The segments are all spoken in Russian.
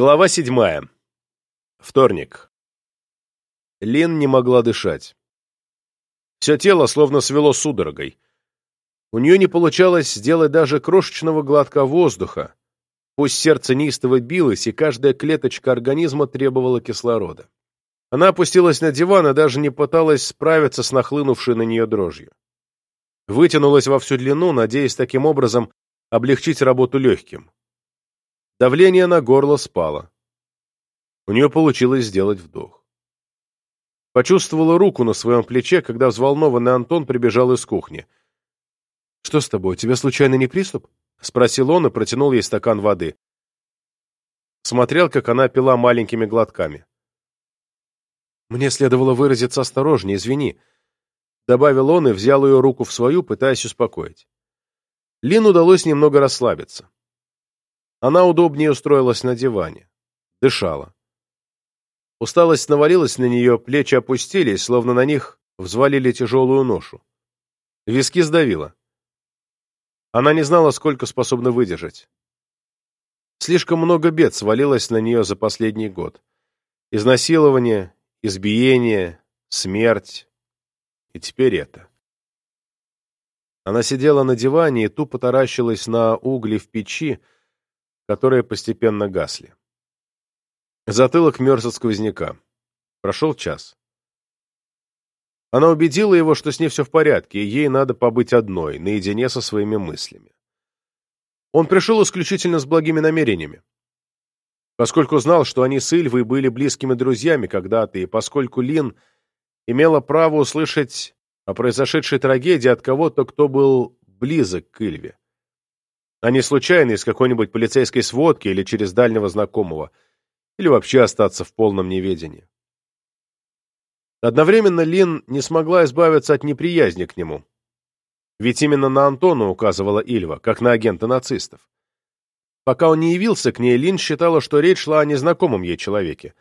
Глава седьмая. Вторник. Лин не могла дышать. Все тело словно свело судорогой. У нее не получалось сделать даже крошечного глотка воздуха, пусть сердце неистово билось, и каждая клеточка организма требовала кислорода. Она опустилась на диван и даже не пыталась справиться с нахлынувшей на нее дрожью. Вытянулась во всю длину, надеясь таким образом облегчить работу легким. Давление на горло спало. У нее получилось сделать вдох. Почувствовала руку на своем плече, когда взволнованный Антон прибежал из кухни. «Что с тобой, у тебя случайно не приступ?» — спросил он и протянул ей стакан воды. Смотрел, как она пила маленькими глотками. «Мне следовало выразиться осторожнее, извини», — добавил он и взял ее руку в свою, пытаясь успокоить. Лин удалось немного расслабиться. Она удобнее устроилась на диване. Дышала. Усталость навалилась на нее, плечи опустились, словно на них взвалили тяжелую ношу. Виски сдавило. Она не знала, сколько способна выдержать. Слишком много бед свалилось на нее за последний год. Изнасилование, избиение, смерть. И теперь это. Она сидела на диване и тупо таращилась на угли в печи, которые постепенно гасли. Затылок мерз от сквозняка. Прошел час. Она убедила его, что с ней все в порядке, и ей надо побыть одной, наедине со своими мыслями. Он пришел исключительно с благими намерениями. Поскольку знал, что они с Ильвой были близкими друзьями когда-то, и поскольку Лин имела право услышать о произошедшей трагедии от кого-то, кто был близок к Ильве. А не случайно из какой-нибудь полицейской сводки или через дальнего знакомого, или вообще остаться в полном неведении. Одновременно Лин не смогла избавиться от неприязни к нему. Ведь именно на Антона указывала Ильва, как на агента нацистов. Пока он не явился к ней, Лин считала, что речь шла о незнакомом ей человеке.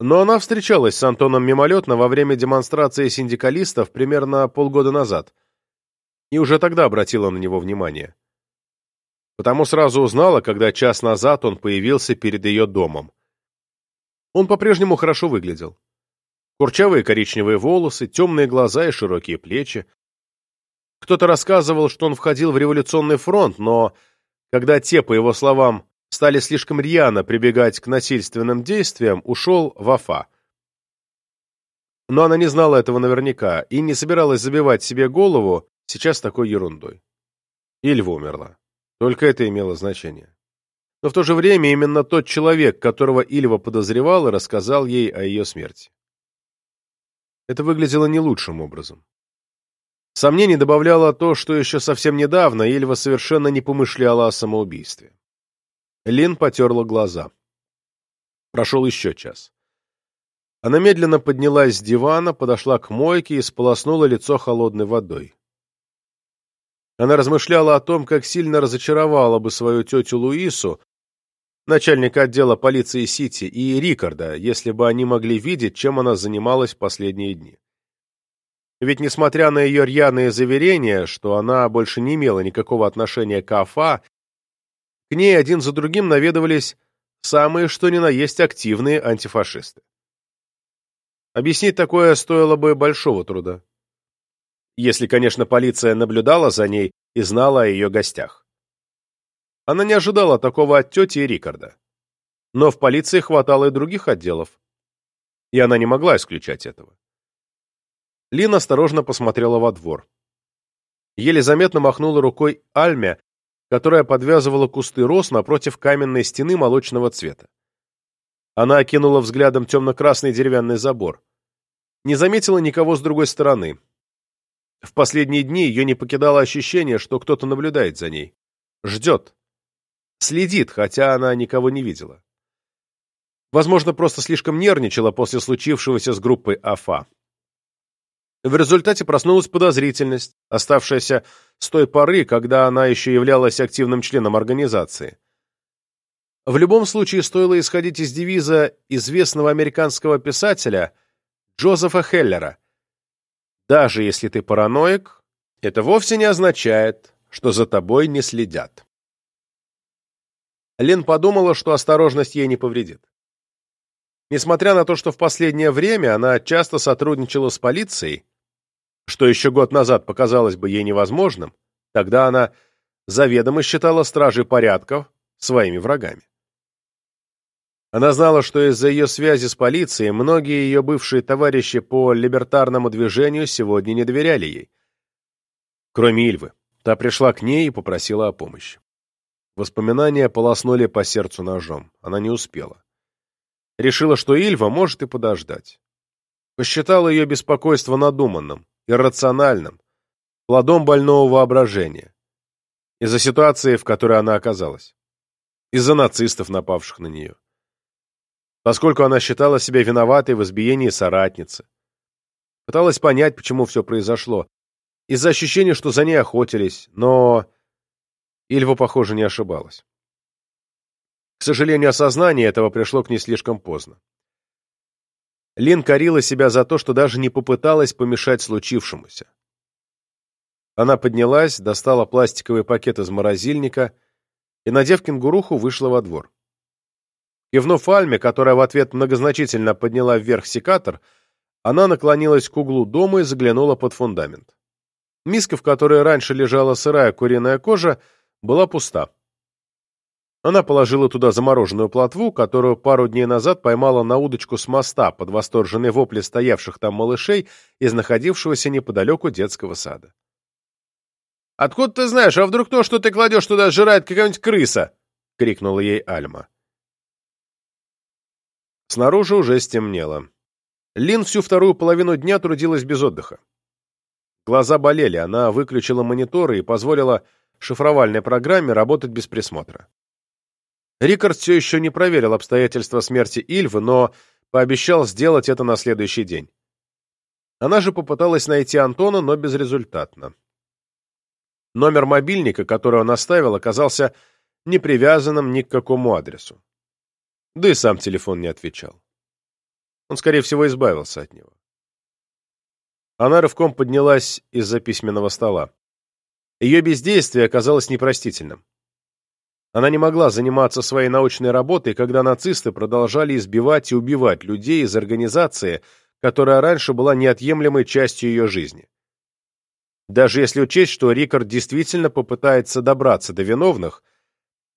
Но она встречалась с Антоном мимолетно во время демонстрации синдикалистов примерно полгода назад и уже тогда обратила на него внимание. Потому сразу узнала, когда час назад он появился перед ее домом. Он по-прежнему хорошо выглядел. Курчавые коричневые волосы, темные глаза и широкие плечи. Кто-то рассказывал, что он входил в революционный фронт, но когда те, по его словам, стали слишком рьяно прибегать к насильственным действиям, ушел в Афа. Но она не знала этого наверняка и не собиралась забивать себе голову сейчас такой ерундой. Ильва умерла. Только это имело значение. Но в то же время именно тот человек, которого Ильва подозревала, рассказал ей о ее смерти. Это выглядело не лучшим образом. Сомнений добавляло то, что еще совсем недавно Ильва совершенно не помышляла о самоубийстве. Лин потерла глаза. Прошел еще час. Она медленно поднялась с дивана, подошла к мойке и сполоснула лицо холодной водой. Она размышляла о том, как сильно разочаровала бы свою тетю Луису, начальника отдела полиции Сити, и Рикарда, если бы они могли видеть, чем она занималась последние дни. Ведь, несмотря на ее рьяные заверения, что она больше не имела никакого отношения к АФА к ней один за другим наведывались самые что ни на есть активные антифашисты. Объяснить такое стоило бы большого труда. Если, конечно, полиция наблюдала за ней и знала о ее гостях. Она не ожидала такого от тети и Рикарда. Но в полиции хватало и других отделов. И она не могла исключать этого. Лин осторожно посмотрела во двор. Еле заметно махнула рукой Альме, которая подвязывала кусты роз напротив каменной стены молочного цвета. Она окинула взглядом темно-красный деревянный забор. Не заметила никого с другой стороны. В последние дни ее не покидало ощущение, что кто-то наблюдает за ней. Ждет. Следит, хотя она никого не видела. Возможно, просто слишком нервничала после случившегося с группой АФА. В результате проснулась подозрительность, оставшаяся с той поры, когда она еще являлась активным членом организации. В любом случае стоило исходить из девиза известного американского писателя Джозефа Хеллера «Даже если ты параноик, это вовсе не означает, что за тобой не следят». Лен подумала, что осторожность ей не повредит. Несмотря на то, что в последнее время она часто сотрудничала с полицией, что еще год назад показалось бы ей невозможным, тогда она заведомо считала стражей порядков своими врагами. Она знала, что из-за ее связи с полицией многие ее бывшие товарищи по либертарному движению сегодня не доверяли ей. Кроме Ильвы. Та пришла к ней и попросила о помощи. Воспоминания полоснули по сердцу ножом. Она не успела. Решила, что Ильва может и подождать. Посчитала ее беспокойство надуманным, иррациональным, плодом больного воображения. Из-за ситуации, в которой она оказалась. Из-за нацистов, напавших на нее. Поскольку она считала себя виноватой в избиении соратницы. Пыталась понять, почему все произошло. Из-за ощущения, что за ней охотились, но Ильва, похоже, не ошибалась. К сожалению, осознание этого пришло к ней слишком поздно. Лин корила себя за то, что даже не попыталась помешать случившемуся. Она поднялась, достала пластиковый пакет из морозильника и, надев кенгуруху, вышла во двор. Кивнув Альме, которая в ответ многозначительно подняла вверх секатор, она наклонилась к углу дома и заглянула под фундамент. Миска, в которой раньше лежала сырая куриная кожа, была пуста. Она положила туда замороженную плотву, которую пару дней назад поймала на удочку с моста под восторженные вопли стоявших там малышей из находившегося неподалеку детского сада. «Откуда ты знаешь? А вдруг то, что ты кладешь туда, сжирает какая-нибудь крыса?» — крикнула ей Альма. Снаружи уже стемнело. Лин всю вторую половину дня трудилась без отдыха. Глаза болели, она выключила мониторы и позволила шифровальной программе работать без присмотра. Рикард все еще не проверил обстоятельства смерти Ильвы, но пообещал сделать это на следующий день. Она же попыталась найти Антона, но безрезультатно. Номер мобильника, который он оставил, оказался не привязанным ни к какому адресу. Да и сам телефон не отвечал. Он, скорее всего, избавился от него. Она рывком поднялась из-за письменного стола. Ее бездействие оказалось непростительным. Она не могла заниматься своей научной работой, когда нацисты продолжали избивать и убивать людей из организации, которая раньше была неотъемлемой частью ее жизни. Даже если учесть, что Рикард действительно попытается добраться до виновных,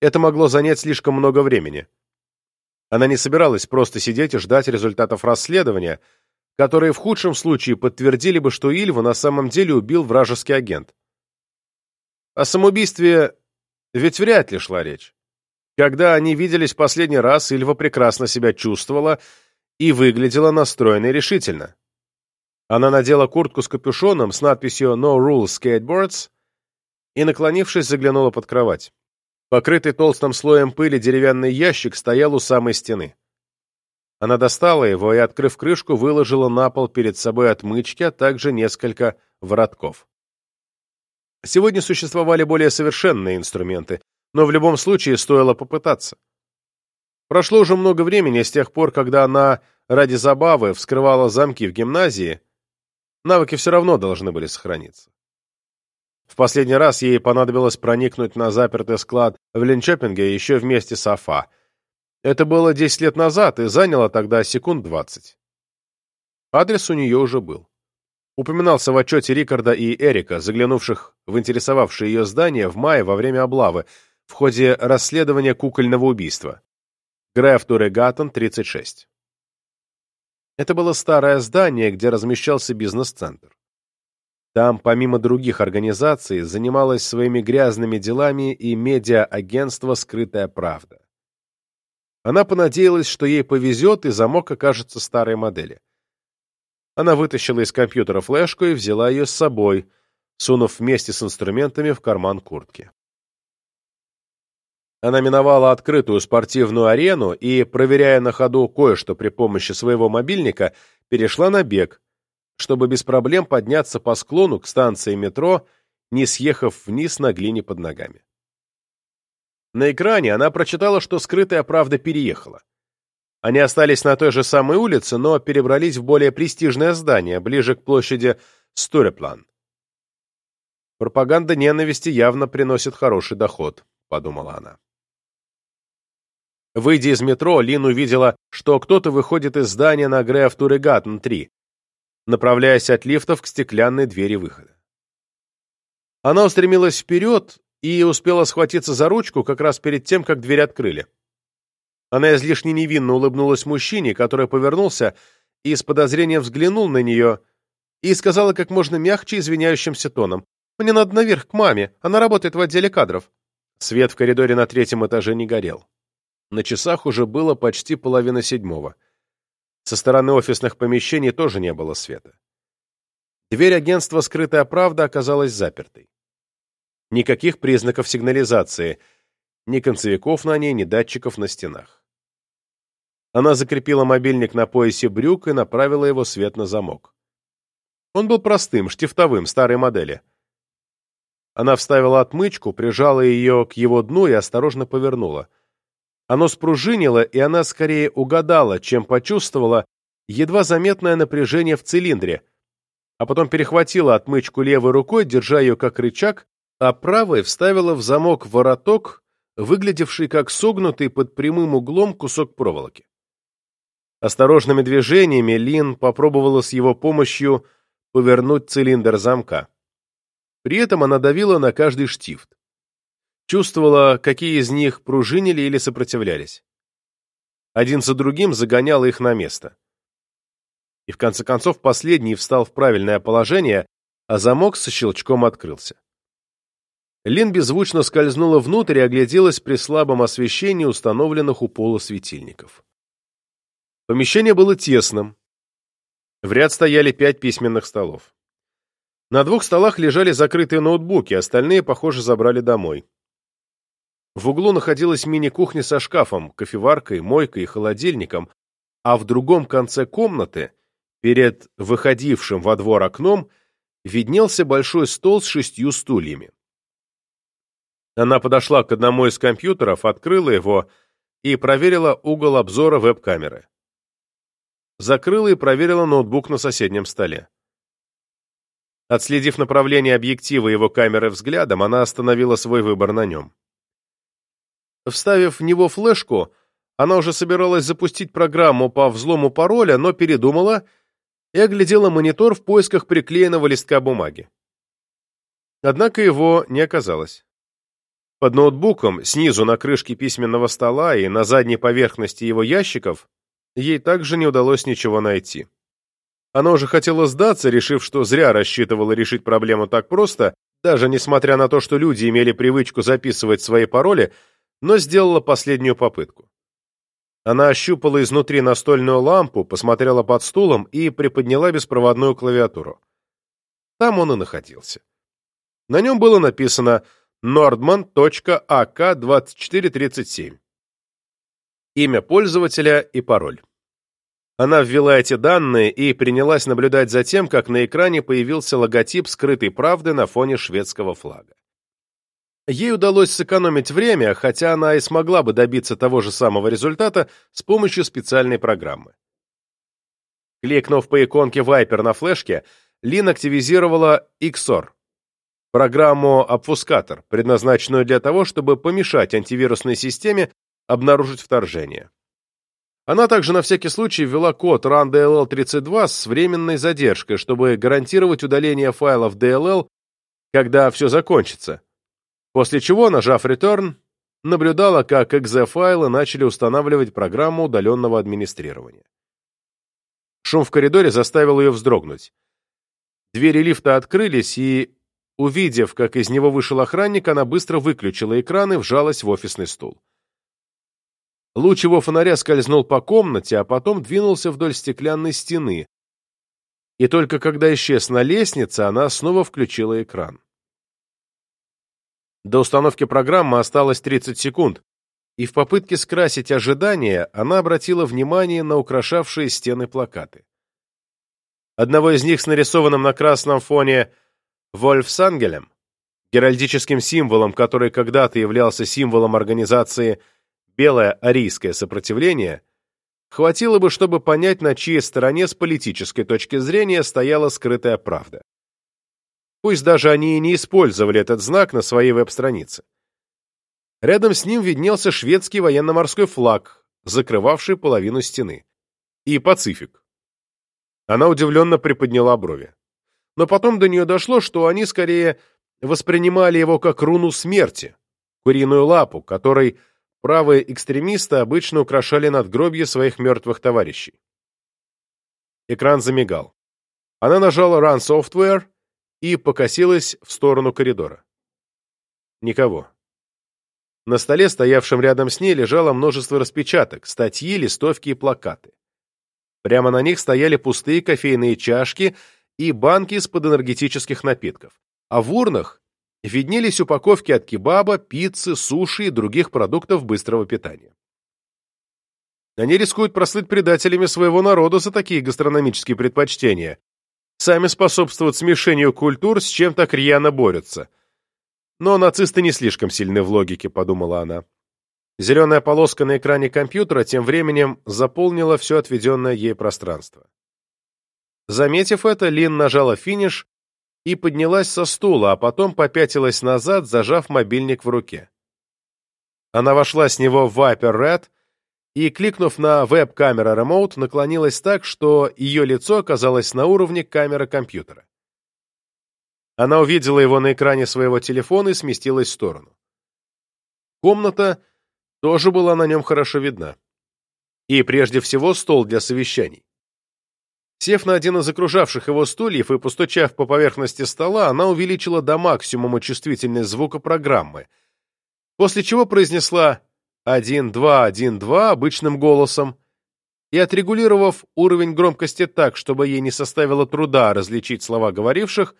это могло занять слишком много времени. Она не собиралась просто сидеть и ждать результатов расследования, которые в худшем случае подтвердили бы, что Ильва на самом деле убил вражеский агент. О самоубийстве ведь вряд ли шла речь. Когда они виделись последний раз, Ильва прекрасно себя чувствовала и выглядела настроенной решительно. Она надела куртку с капюшоном с надписью «No Rules Skateboards» и, наклонившись, заглянула под кровать. Покрытый толстым слоем пыли деревянный ящик стоял у самой стены. Она достала его и, открыв крышку, выложила на пол перед собой отмычки, а также несколько воротков. Сегодня существовали более совершенные инструменты, но в любом случае стоило попытаться. Прошло уже много времени с тех пор, когда она ради забавы вскрывала замки в гимназии, навыки все равно должны были сохраниться. В последний раз ей понадобилось проникнуть на запертый склад в Линчопинге еще вместе с Афа. Это было 10 лет назад и заняло тогда секунд 20. Адрес у нее уже был упоминался в отчете Рикарда и Эрика, заглянувших в интересовавшее ее здание в мае во время облавы в ходе расследования кукольного убийства. Граф Турегатон, 36. Это было старое здание, где размещался бизнес-центр. Там, помимо других организаций, занималось своими грязными делами и медиа-агентство «Скрытая правда». Она понадеялась, что ей повезет, и замок окажется старой модели. Она вытащила из компьютера флешку и взяла ее с собой, сунув вместе с инструментами в карман куртки. Она миновала открытую спортивную арену и, проверяя на ходу кое-что при помощи своего мобильника, перешла на бег, чтобы без проблем подняться по склону к станции метро, не съехав вниз на глине под ногами. На экране она прочитала, что скрытая правда переехала. Они остались на той же самой улице, но перебрались в более престижное здание, ближе к площади Стуреплан. Пропаганда ненависти явно приносит хороший доход, подумала она. Выйдя из метро, Лин увидела, что кто-то выходит из здания на Греав Турегаттен 3, направляясь от лифтов к стеклянной двери выхода. Она устремилась вперед и успела схватиться за ручку как раз перед тем, как дверь открыли. Она излишне невинно улыбнулась мужчине, который повернулся и с подозрением взглянул на нее и сказала как можно мягче извиняющимся тоном. «Мне надо наверх, к маме. Она работает в отделе кадров». Свет в коридоре на третьем этаже не горел. На часах уже было почти половина седьмого. Со стороны офисных помещений тоже не было света. Дверь агентства «Скрытая правда» оказалась запертой. Никаких признаков сигнализации, ни концевиков на ней, ни датчиков на стенах. Она закрепила мобильник на поясе брюк и направила его свет на замок. Он был простым, штифтовым, старой модели. Она вставила отмычку, прижала ее к его дну и осторожно повернула. Оно спружинило, и она скорее угадала, чем почувствовала едва заметное напряжение в цилиндре, а потом перехватила отмычку левой рукой, держа ее как рычаг, а правой вставила в замок вороток, выглядевший как согнутый под прямым углом кусок проволоки. Осторожными движениями Лин попробовала с его помощью повернуть цилиндр замка. При этом она давила на каждый штифт. Чувствовала, какие из них пружинили или сопротивлялись. Один за другим загоняла их на место. И в конце концов последний встал в правильное положение, а замок со щелчком открылся. Лин беззвучно скользнула внутрь и огляделась при слабом освещении установленных у пола светильников. Помещение было тесным. В ряд стояли пять письменных столов. На двух столах лежали закрытые ноутбуки, остальные, похоже, забрали домой. В углу находилась мини-кухня со шкафом, кофеваркой, мойкой и холодильником, а в другом конце комнаты, перед выходившим во двор окном, виднелся большой стол с шестью стульями. Она подошла к одному из компьютеров, открыла его и проверила угол обзора веб-камеры закрыла и проверила ноутбук на соседнем столе. Отследив направление объектива его камеры взглядом, она остановила свой выбор на нем. Вставив в него флешку, она уже собиралась запустить программу по взлому пароля, но передумала и оглядела монитор в поисках приклеенного листка бумаги. Однако его не оказалось. Под ноутбуком, снизу на крышке письменного стола и на задней поверхности его ящиков ей также не удалось ничего найти. Она уже хотела сдаться, решив, что зря рассчитывала решить проблему так просто, даже несмотря на то, что люди имели привычку записывать свои пароли, но сделала последнюю попытку. Она ощупала изнутри настольную лампу, посмотрела под стулом и приподняла беспроводную клавиатуру. Там он и находился. На нем было написано nordman.ak2437 имя пользователя и пароль. Она ввела эти данные и принялась наблюдать за тем, как на экране появился логотип скрытой правды на фоне шведского флага. Ей удалось сэкономить время, хотя она и смогла бы добиться того же самого результата с помощью специальной программы. Кликнув по иконке Viper на флешке, Лин активизировала XOR, программу-обфускатор, предназначенную для того, чтобы помешать антивирусной системе обнаружить вторжение. Она также на всякий случай ввела код RunDLL32 с временной задержкой, чтобы гарантировать удаление файлов DLL, когда все закончится, после чего, нажав Return, наблюдала, как exe-файлы начали устанавливать программу удаленного администрирования. Шум в коридоре заставил ее вздрогнуть. Двери лифта открылись, и, увидев, как из него вышел охранник, она быстро выключила экран и вжалась в офисный стул. Луч его фонаря скользнул по комнате, а потом двинулся вдоль стеклянной стены. И только когда исчез на лестнице, она снова включила экран. До установки программы осталось 30 секунд, и в попытке скрасить ожидания она обратила внимание на украшавшие стены плакаты. Одного из них с нарисованным на красном фоне Вольфсангелем, геральдическим символом, который когда-то являлся символом организации белое арийское сопротивление, хватило бы, чтобы понять, на чьей стороне с политической точки зрения стояла скрытая правда. Пусть даже они и не использовали этот знак на своей веб-странице. Рядом с ним виднелся шведский военно-морской флаг, закрывавший половину стены. И Пацифик. Она удивленно приподняла брови. Но потом до нее дошло, что они скорее воспринимали его как руну смерти, куриную лапу, которой правые экстремисты обычно украшали надгробья своих мертвых товарищей. Экран замигал. Она нажала Run Software и покосилась в сторону коридора. Никого. На столе, стоявшем рядом с ней, лежало множество распечаток, статьи, листовки и плакаты. Прямо на них стояли пустые кофейные чашки и банки из-под энергетических напитков. А в урнах виднелись упаковки от кебаба, пиццы, суши и других продуктов быстрого питания. Они рискуют прослыть предателями своего народа за такие гастрономические предпочтения. Сами способствуют смешению культур, с чем так рьяно борются – но нацисты не слишком сильны в логике, подумала она. Зеленая полоска на экране компьютера тем временем заполнила все отведенное ей пространство. Заметив это, Лин нажала финиш и поднялась со стула, а потом попятилась назад, зажав мобильник в руке. Она вошла с него в Viper Red и, кликнув на веб-камера Remote, наклонилась так, что ее лицо оказалось на уровне камеры компьютера. Она увидела его на экране своего телефона и сместилась в сторону. Комната тоже была на нем хорошо видна. И прежде всего стол для совещаний. Сев на один из окружавших его стульев и постучав по поверхности стола, она увеличила до максимума чувствительность звука программы, после чего произнесла «один, два, один, два» обычным голосом и, отрегулировав уровень громкости так, чтобы ей не составило труда различить слова говоривших,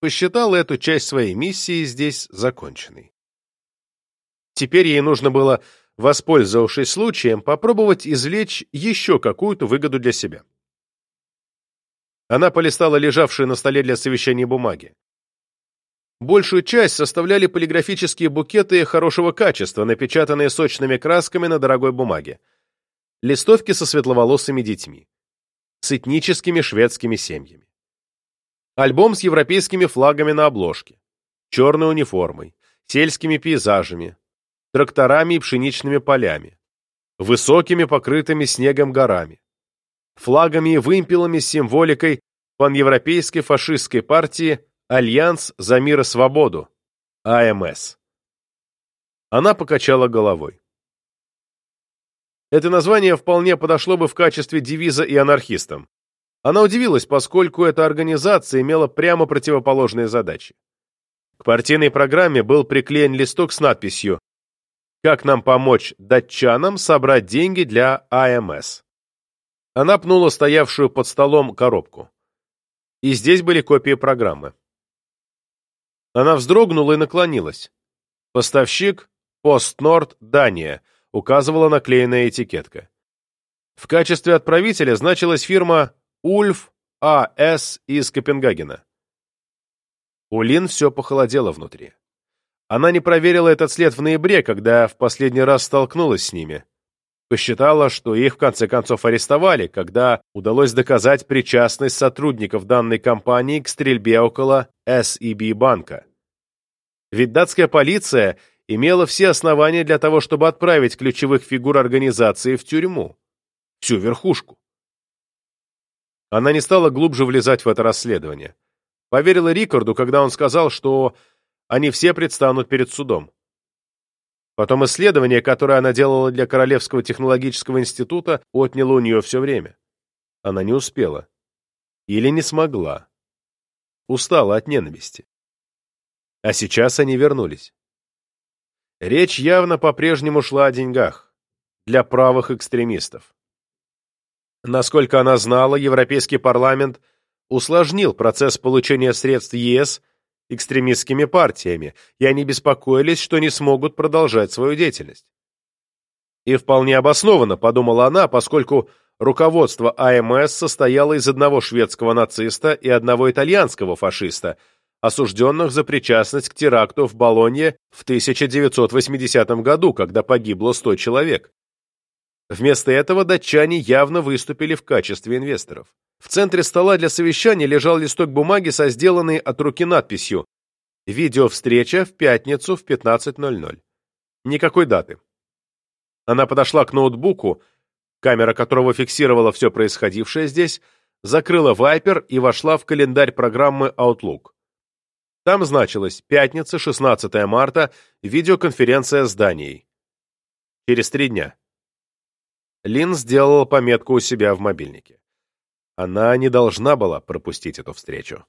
посчитала эту часть своей миссии здесь законченной. Теперь ей нужно было, воспользовавшись случаем, попробовать извлечь еще какую-то выгоду для себя. Она полистала лежавшие на столе для совещания бумаги. Большую часть составляли полиграфические букеты хорошего качества, напечатанные сочными красками на дорогой бумаге. Листовки со светловолосыми детьми. С этническими шведскими семьями. Альбом с европейскими флагами на обложке, черной униформой, сельскими пейзажами, тракторами и пшеничными полями, высокими покрытыми снегом горами, флагами и вымпелами с символикой паневропейской фашистской партии «Альянс за мир и свободу» АМС. Она покачала головой. Это название вполне подошло бы в качестве девиза и анархистам. Она удивилась, поскольку эта организация имела прямо противоположные задачи. К партийной программе был приклеен листок с надписью «Как нам помочь датчанам собрать деньги для АМС?». Она пнула стоявшую под столом коробку. И здесь были копии программы. Она вздрогнула и наклонилась. Поставщик «Постнорд, Дания», указывала наклеенная этикетка. В качестве отправителя значилась фирма Ульф А.С. из Копенгагена. У Лин все похолодело внутри. Она не проверила этот след в ноябре, когда в последний раз столкнулась с ними. Посчитала, что их в конце концов арестовали, когда удалось доказать причастность сотрудников данной компании к стрельбе около SEB банка. Ведь датская полиция имела все основания для того, чтобы отправить ключевых фигур организации в тюрьму. Всю верхушку. Она не стала глубже влезать в это расследование. Поверила Рикарду, когда он сказал, что они все предстанут перед судом. Потом исследование, которое она делала для Королевского технологического института, отняло у нее все время. Она не успела. Или не смогла. Устала от ненависти. А сейчас они вернулись. Речь явно по-прежнему шла о деньгах. Для правых экстремистов. Насколько она знала, Европейский парламент усложнил процесс получения средств ЕС экстремистскими партиями, и они беспокоились, что не смогут продолжать свою деятельность. И вполне обоснованно, подумала она, поскольку руководство АМС состояло из одного шведского нациста и одного итальянского фашиста, осужденных за причастность к теракту в Болонье в 1980 году, когда погибло 100 человек. Вместо этого датчане явно выступили в качестве инвесторов. В центре стола для совещания лежал листок бумаги со сделанной от руки надписью «Видеовстреча в пятницу в 15.00». Никакой даты. Она подошла к ноутбуку, камера которого фиксировала все происходившее здесь, закрыла Viper и вошла в календарь программы Outlook. Там значилось пятница, 16 марта, видеоконференция с Данией. Через три дня. Лин сделала пометку у себя в мобильнике. Она не должна была пропустить эту встречу.